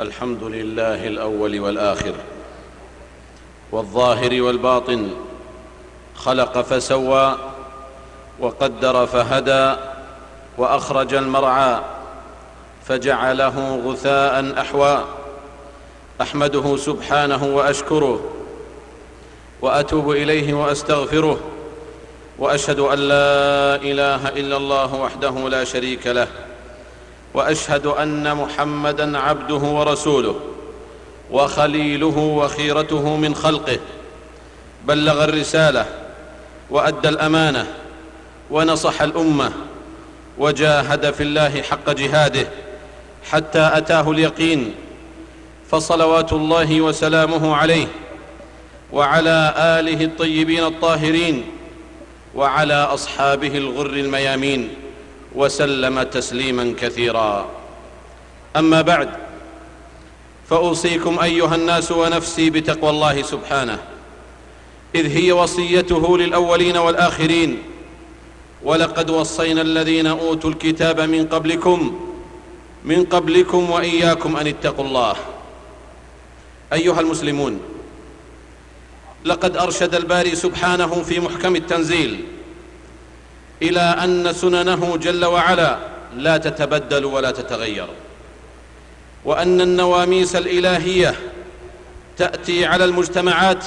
الحمد لله الأول والآخر والظاهر والباطن خلق فسوى وقدر فهدى وأخرج المرعى فجعله غثاء أحوى. أحمده سبحانه وأشكره وأتوب إليه وأستغفره وأشهد أن لا إله إلا الله وحده لا شريك له وأشهد أن محمدا عبده ورسوله وخليله وخيرته من خلقه. بلغ الرسالة وأدى الأمانة ونصح الأمة وجاهد في الله حق جهاده حتى أتاه اليقين فصلوات الله وسلامه عليه وعلى آله الطيبين الطاهرين وعلى أصحابه الغر الميامين. وسلم تسليما كثيرا. أما بعد فأوصيكم أيها الناس ونفسي بتقوى الله سبحانه إذ هي وصيته للأولين والآخرين ولقد وصينا الذين أوتوا الكتاب من قبلكم من قبلكم وإياكم أن اتقوا الله. أيها المسلمون لقد أرشد الباري سبحانه في محكم التنزيل إلى أن سننه جل وعلا لا تتبدل ولا تتغير. وأن النواميس الإلهية تأتي على المجتمعات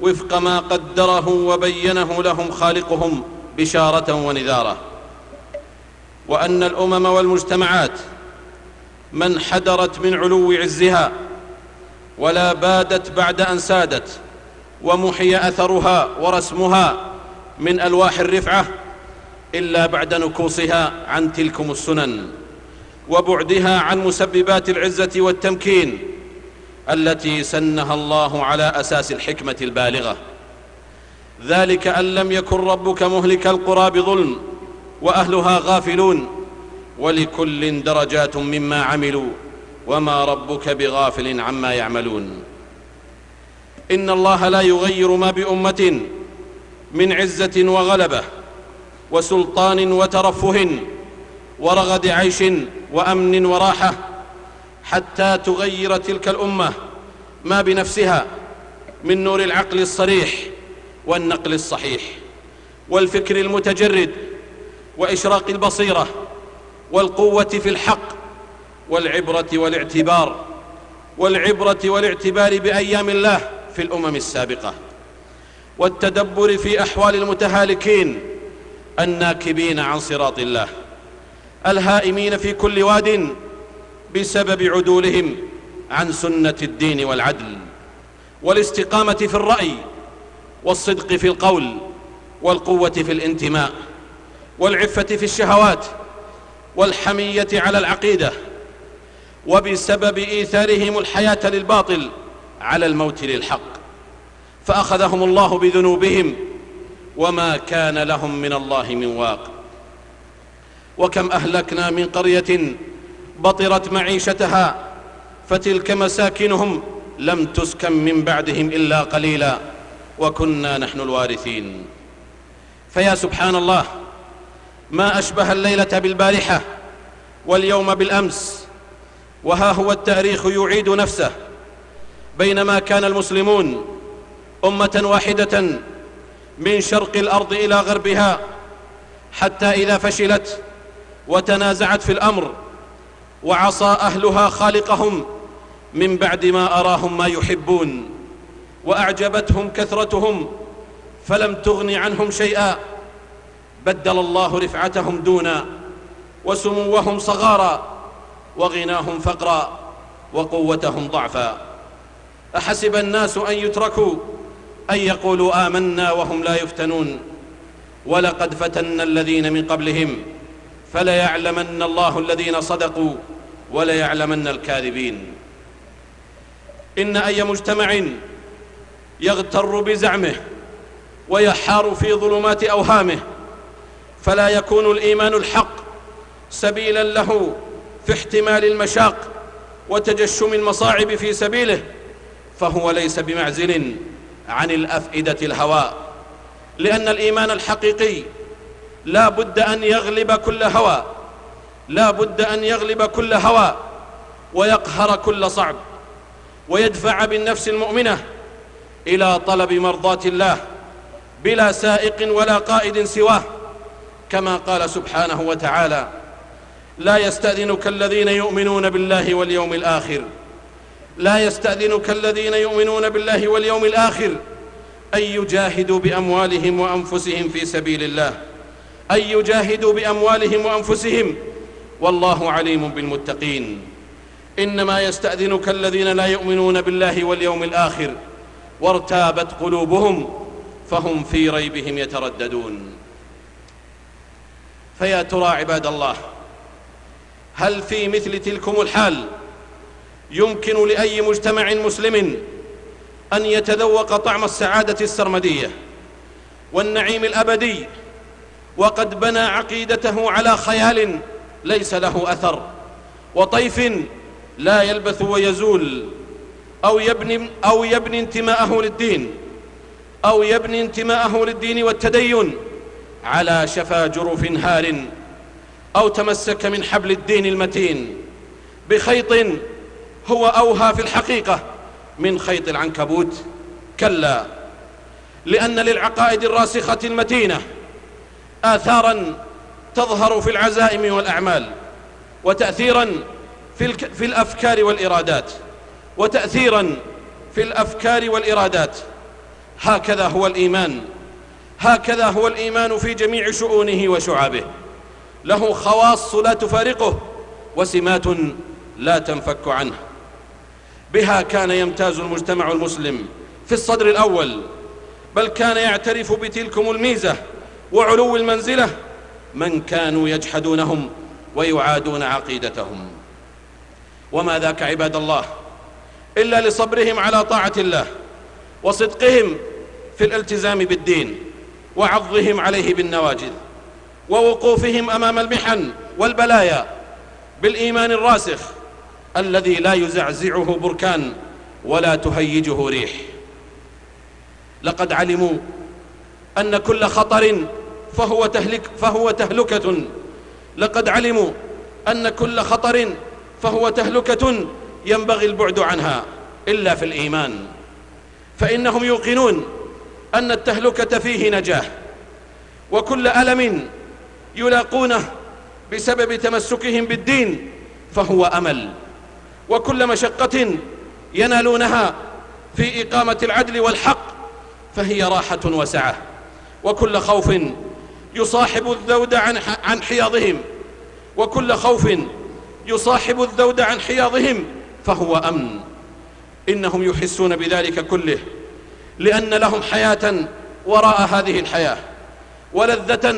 وفق ما قدره وبينه لهم خالقهم بشارة ونذارة. وأن الأمم والمجتمعات ما انحدرت من علو عزها ولا بادت بعد أن سادت ومحي أثرها ورسمها من ألواح الرفعة إلا بعد نكوصها عن تلكم السنن وبعدها عن مسببات العزة والتمكين التي سنها الله على أساس الحكمة البالغة. ذلك أن لم يكن ربك مهلك القرى بظلم وأهلها غافلون ولكل درجات مما عملوا وما ربك بغافل عما يعملون. إن الله لا يغير ما بأمة من عزة وغلبة. وسلطان وترفه ورغد عيش وأمن وراحة حتى تغير تلك الأمة ما بنفسها من نور العقل الصريح والنقل الصحيح والفكر المتجرد وإشراق البصيرة والقوة في الحق والعبرة والاعتبار والعبرة والاعتبار بأيام الله في الأمم السابقة والتدبر في أحوال المتهالكين الناكبين عن صراط الله الهائمين في كل واد بسبب عدولهم عن سنة الدين والعدل والاستقامة في الرأي والصدق في القول والقوة في الانتماء والعفة في الشهوات والحمية على العقيدة وبسبب إيثارهم الحياة للباطل على الموت للحق فأخذهم الله بذنوبهم وما كان لهم من الله من واق. وكم أهلكنا من قرية بطرت معيشتها فتلك مساكنهم لم تسكن من بعدهم إلا قليلا وكنا نحن الوارثين. فيا سبحان الله ما أشبه الليلة بالبارحة واليوم بالأمس وها هو التاريخ يعيد نفسه بينما كان المسلمون أمة واحدة من شرق الأرض إلى غربها حتى إذا فشلت وتنازعت في الأمر وعصى أهلها خالقهم من بعد ما أراهم ما يحبون وأعجبتهم كثرتهم فلم تغن عنهم شيئا بدل الله رفعتهم دونا وسموهم صغارا وغناهم فقرا وقوتهم ضعفا أحسب الناس أن يتركوا أن يقولوا آمنا وهم لا يفتنون. ولقد فتنا الذين من قبلهم فليعلمن الله الذين صدقوا وليعلمن الكاذبين. إن أي مجتمع يغتر بزعمه ويحار في ظلمات أوهامه فلا يكون الإيمان الحق سبيلا له في احتمال المشاق وتجشم المصاعب في سبيله فهو ليس بمعزل. عن الأفئدة الهواء. لأن الإيمان الحقيقي لا بد أن يغلب كل هوى لا بد أن يغلب كل هوى ويقهر كل صعب ويدفع بالنفس المؤمنة إلى طلب مرضاة الله بلا سائق ولا قائد سواه. كما قال سبحانه وتعالى لا يستأذنك الذين يؤمنون بالله واليوم الآخر لا يستأذنك الذين يؤمنون بالله واليوم الآخر أن يجاهدوا بأموالهم وأنفسهم في سبيل الله. أن يجاهدوا بأموالهم وأنفسهم. والله عليم بالمتقين. إنما يستأذنك الذين لا يؤمنون بالله واليوم الآخر. وارتابت قلوبهم فهم في ريبهم يترددون. فيا ترى عباد الله هل في مثل تلكم الحال يمكن لأي مجتمع مسلم أن يتذوق طعم السعادة السرمدية والنعيم الأبدي وقد بنى عقيدته على خيال ليس له أثر وطيف لا يلبث ويزول أو يبني, أو يبني انتماءه للدين أو يبني انتماءه للدين والتدين على شفا جرف هار أو تمسك من حبل الدين المتين بخيط هو أوهى في الحقيقة من خيط العنكبوت. كلا لأن للعقائد الراسخة المتينة آثارا تظهر في العزائم والأعمال وتأثيرا في, في الأفكار والإرادات وتأثيرا في الأفكار والإرادات. هكذا هو الإيمان هكذا هو الإيمان في جميع شؤونه وشعابه. له خواص لا تفارقه وسمات لا تنفك عنه. بها كان يمتاز المجتمع المسلم في الصدر الأول بل كان يعترف بتلكم الميزة وعلو المنزلة من كانوا يجحدونهم ويعادون عقيدتهم. وما ذاك عباد الله؟ إلا لصبرهم على طاعة الله وصدقهم في الالتزام بالدين وعضهم عليه بالنواجذ ووقوفهم أمام المحن والبلايا بالإيمان الراسخ الذي لا يزعزعه بركان ولا تهيجه ريح. لقد علموا أن كل خطر فهو, تهلك فهو تهلكة. لقد علموا أن كل خطر فهو تهلكة ينبغي البعد عنها إلا في الإيمان. فإنهم يوقنون أن التهلكة فيه نجاة. وكل ألم يلاقونه بسبب تمسكهم بالدين فهو أمل. وكل مشقة ينالونها في إقامة العدل والحق فهي راحة وسعة. وكل خوف يصاحب الذود عن عن حياضهم. وكل خوف يصاحب الذود عن حياضهم فهو أمن. إنهم يحسون بذلك كله لأن لهم حياة وراء هذه الحياة ولذة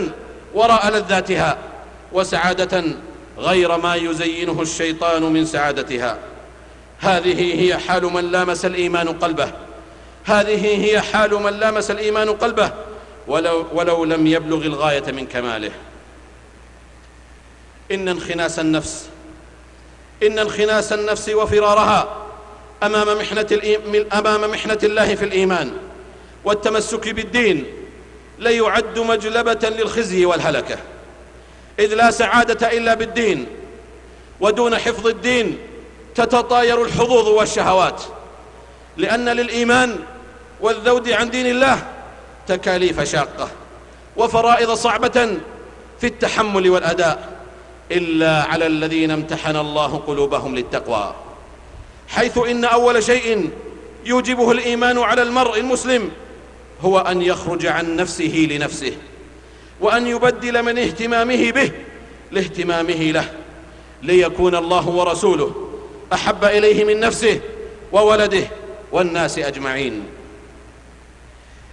وراء لذاتها وسعادة غير ما يزينه الشيطان من سعادتها. هذه هي حال من لامس الإيمان قلبه. هذه هي حال من لامس الإيمان قلبه. ولو, ولو لم يبلغ الغاية من كماله. إن انخناس النفس إن انخناس النفس وفرارها أمام محنة, أمام محنة الله في الإيمان. والتمسك بالدين ليعد مجلبة للخزي والهلكة. إذ لا سعادة إلا بالدين ودون حفظ الدين تتطاير الحظوظ والشهوات لأن للإيمان والذود عن دين الله تكاليف شاقة وفرائض صعبة في التحمل والأداء إلا على الذين امتحن الله قلوبهم للتقوى. حيث إن أول شيء يوجبه الإيمان على المرء المسلم هو أن يخرج عن نفسه لنفسه. وأن يبدل من اهتمامه به لاهتمامه له ليكون الله ورسوله أحب إليه من نفسه وولده والناس أجمعين.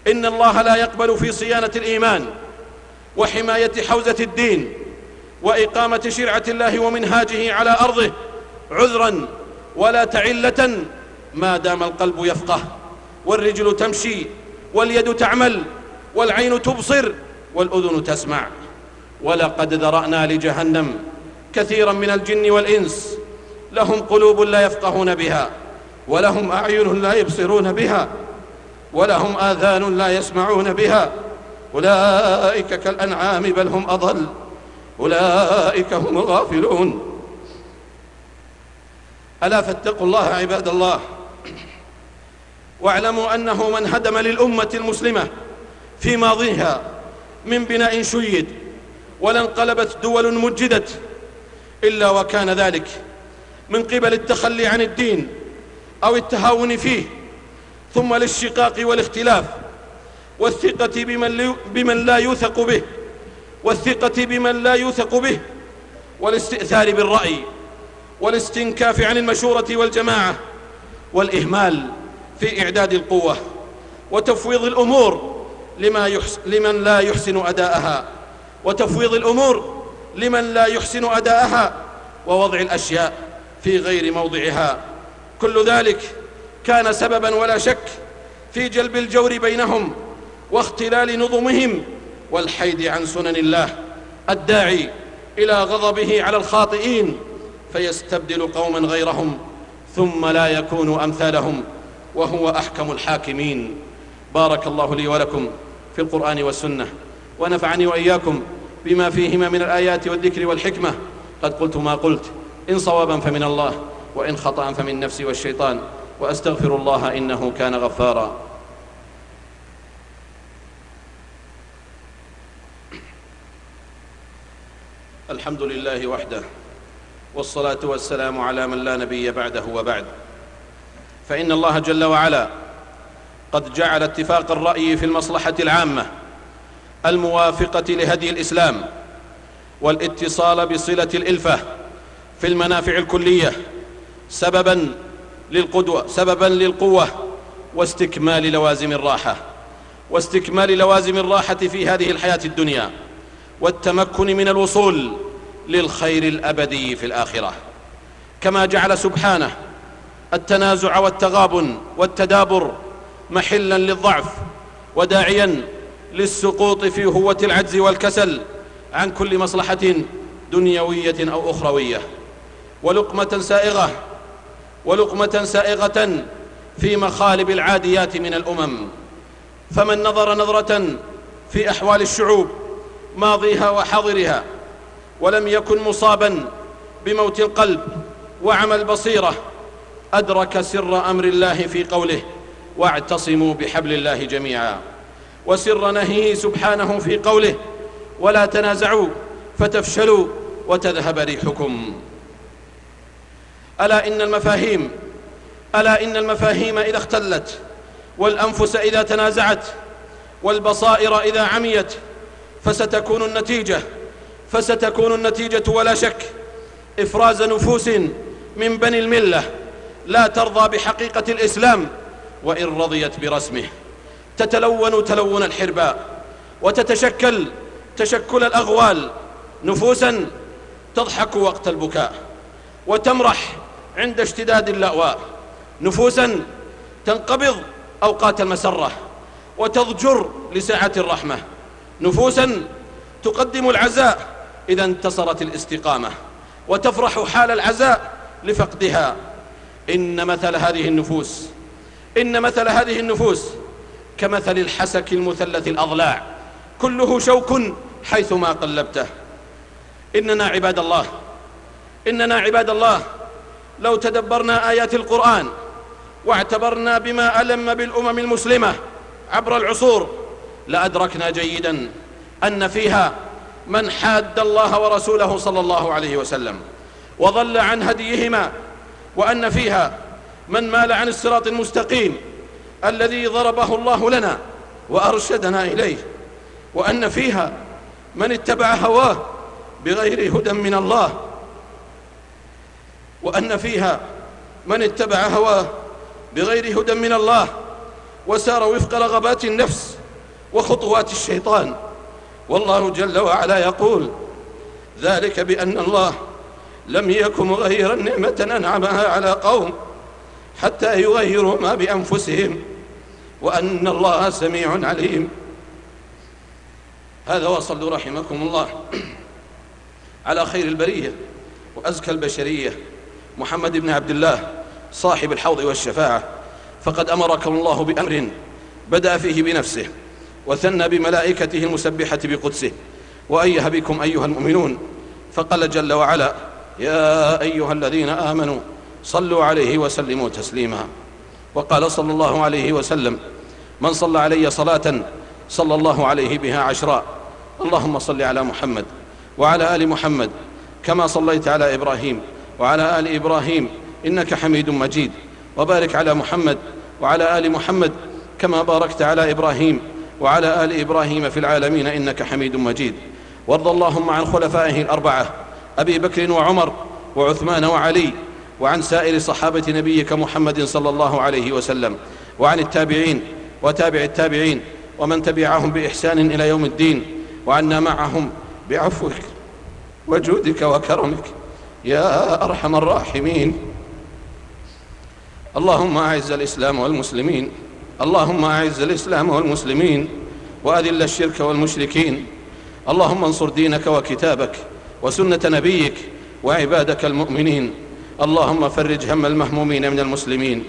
إن الله لا يقبل في صيانة الإيمان وحماية حوزة الدين وإقامة شرعة الله ومنهاجه على أرضه عذرا ولا تعلة ما دام القلب يفقه والرجل تمشي واليد تعمل والعين تبصر والأذن تسمع. ولقد ذرأنا لجهنم كثيرا من الجن والإنس. لهم قلوب لا يفقهون بها ولهم أعين لا يبصرون بها ولهم آذان لا يسمعون بها. أولئك كالأنعام بل هم أضل أولئك هم الغافلون. ألا فاتقوا الله عباد الله. واعلموا أنه من هدم للأمة المسلمة في ماضيها من بناء شيد ولانقلبت دول مجدت إلا وكان ذلك من قبل التخلي عن الدين أو التهاون فيه ثم للشقاق والاختلاف والثقة بمن, بمن لا يوثق به والثقة بمن لا يوثق به والاستئثار بالرأي والاستنكاف عن المشورة والجماعة والإهمال في إعداد القوة وتفويض الأمور لما يحس لمن لا يحسن أداءها. وتفويض الأمور لمن لا يحسن أداءها. ووضع الأشياء في غير موضعها. كل ذلك كان سببا ولا شك في جلب الجور بينهم واختلال نظمهم والحيد عن سنن الله. الداعي إلى غضبه على الخاطئين فيستبدل قوما غيرهم ثم لا يكون أمثالهم وهو أحكم الحاكمين. بارك الله لي ولكم. في القرآن والسنة. ونفعني وإياكم بما فيهما من الآيات والذكر والحكمة. قد قلت ما قلت. إن صوابا فمن الله وإن خطأ فمن نفسي والشيطان. وأستغفر الله إنه كان غفارا. الحمد لله وحده والصلاة والسلام على من لا نبي بعده وبعد. فإن الله جل وعلا قد جعل اتفاق الرأي في المصلحة العامة الموافقة لهدي الإسلام والاتصال بصلة الإلفة في المنافع الكلية سببا للقدوة سببا للقوة واستكمال لوازم الراحة واستكمال لوازم الراحة في هذه الحياة الدنيا والتمكن من الوصول للخير الأبدي في الآخرة. كما جعل سبحانه التنازع والتغابن والتدابر محلا للضعف وداعيا للسقوط في هوة العجز والكسل عن كل مصلحة دنيوية أو أخروية. ولقمة سائغة ولقمة سائغة في مخالب العاديات من الأمم. فمن نظر نظرة في أحوال الشعوب ماضيها وحاضرها ولم يكن مصابا بموت القلب وعمى البصيرة أدرك سر أمر الله في قوله. واعتصموا بحبل الله جميعا. وسر نهيه سبحانه في قوله ولا تنازعوا فتفشلوا وتذهب ريحكم. ألا إن المفاهيم ألا إن المفاهيم إذا اختلت والأنفس إذا تنازعت والبصائر إذا عميت فستكون النتيجة فستكون النتيجة ولا شك إفراز نفوس من بني الملة. لا ترضى بحقيقة الإسلام وإن رضيت برسمه. تتلون تلون الحرباء وتتشكل تشكل الأغوال نفوسا تضحك وقت البكاء وتمرح عند اشتداد اللأواء نفوسا تنقبض أوقات المسرة وتضجر لساعة الرحمة نفوسا تقدم العزاء إذا انتصرت الاستقامة وتفرح حال العزاء لفقدها. إن مثل هذه النفوس إن مثل هذه النفوس كمثل الحسك المثلث الأضلاع. كله شوك حيثما قلبته. إننا عباد الله. إننا عباد الله. لو تدبرنا آيات القرآن واعتبرنا بما ألم بالأمم المسلمة عبر العصور لأدركنا جيدا أن فيها من حاد الله ورسوله صلى الله عليه وسلم وضل عن هديهما وأن فيها من مال عن الصراط المستقيم الذي ضربه الله لنا وأرشدنا إليه وأن فيها من اتبع هواه بغير هدى من الله وأن فيها من اتبع هواه بغير هدى من الله وسار وفق رغبات النفس وخطوات الشيطان. والله جل وعلا يقول ذلك بأن الله لم يكن مغيرا نعمة أنعمها على قوم حتى يغيروا ما بأنفسهم وأن الله سميع عليم. هذا وصل رحمكم الله على خير البرية وأزكى البشرية. محمد بن عبد الله صاحب الحوض والشفاعة فقد أمركم الله بأمر بدأ فيه بنفسه وثنى بملائكته المسبحة بقدسه. وأيه بكم أيها المؤمنون فقال جل وعلا يا أيها الذين آمنوا صلوا عليه وسلموا تسليما. وقال صلى الله عليه وسلم من صلى علي صلاة صلى الله عليه بها عشرا اللهم صل على محمد وعلى آل محمد كما صليت على إبراهيم وعلى آل إبراهيم إنك حميد مجيد. وبارك على محمد وعلى آل محمد كما باركت على إبراهيم وعلى آل إبراهيم في العالمين إنك حميد مجيد. وارض اللهم عن خلفائه الأربعة أبي بكر وعمر وعثمان وعلي وعن سائر صحابة نبيك محمد صلى الله عليه وسلم وعن التابعين وتابع التابعين ومن تبعهم بإحسان إلى يوم الدين وعنا معهم بعفوك وجودك وكرمك. يا أرحم الراحمين. اللهم أعز الإسلام والمسلمين. اللهم أعز الإسلام والمسلمين. وأذل الشرك والمشركين. اللهم انصر دينك وكتابك وسنة نبيك وعبادك المؤمنين. اللهم فرج هم المهمومين من المسلمين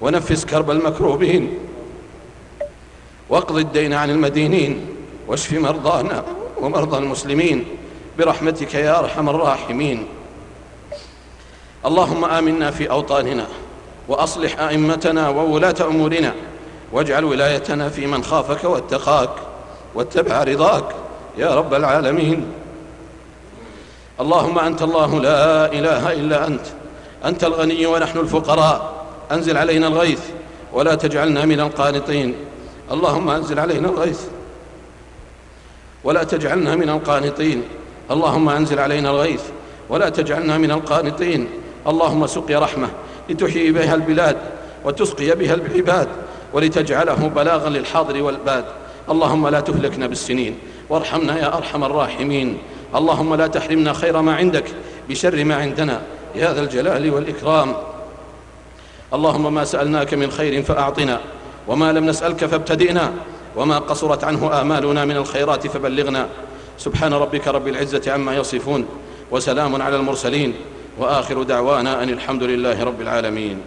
ونفس كرب المكروبين. واقض الدين عن المدينين واشف مرضانا ومرضى المسلمين برحمتك يا أرحم الراحمين. اللهم آمنا في أوطاننا وأصلح أئمتنا وولاة أمورنا واجعل ولايتنا في من خافك واتقاك واتبع رضاك يا رب العالمين. اللهم أنت الله لا إله إلا أنت أنت الغني ونحن الفقراء. أنزل علينا الغيث ولا تجعلنا من القانطين. اللهم أنزل علينا الغيث ولا تجعلنا من القانطين. اللهم أنزل علينا الغيث ولا تجعلنا من القانطين. اللهم سقي رحمة لتحيي بها البلاد وتسقي بها العباد ولتجعله بلاغا للحاضر والباد. اللهم لا تهلكنا بالسنين. وارحمنا يا أرحم الراحمين. اللهم لا تحرمنا خير ما عندك بشر ما عندنا. يا ذا الجلال والإكرام. اللهم ما سألناك من خير فأعطنا وما لم نسألك فابتدئنا وما قصرت عنه آمالنا من الخيرات فبلغنا. سبحان ربك رب العزة عما يصفون وسلام على المرسلين وآخر دعوانا أن الحمد لله رب العالمين.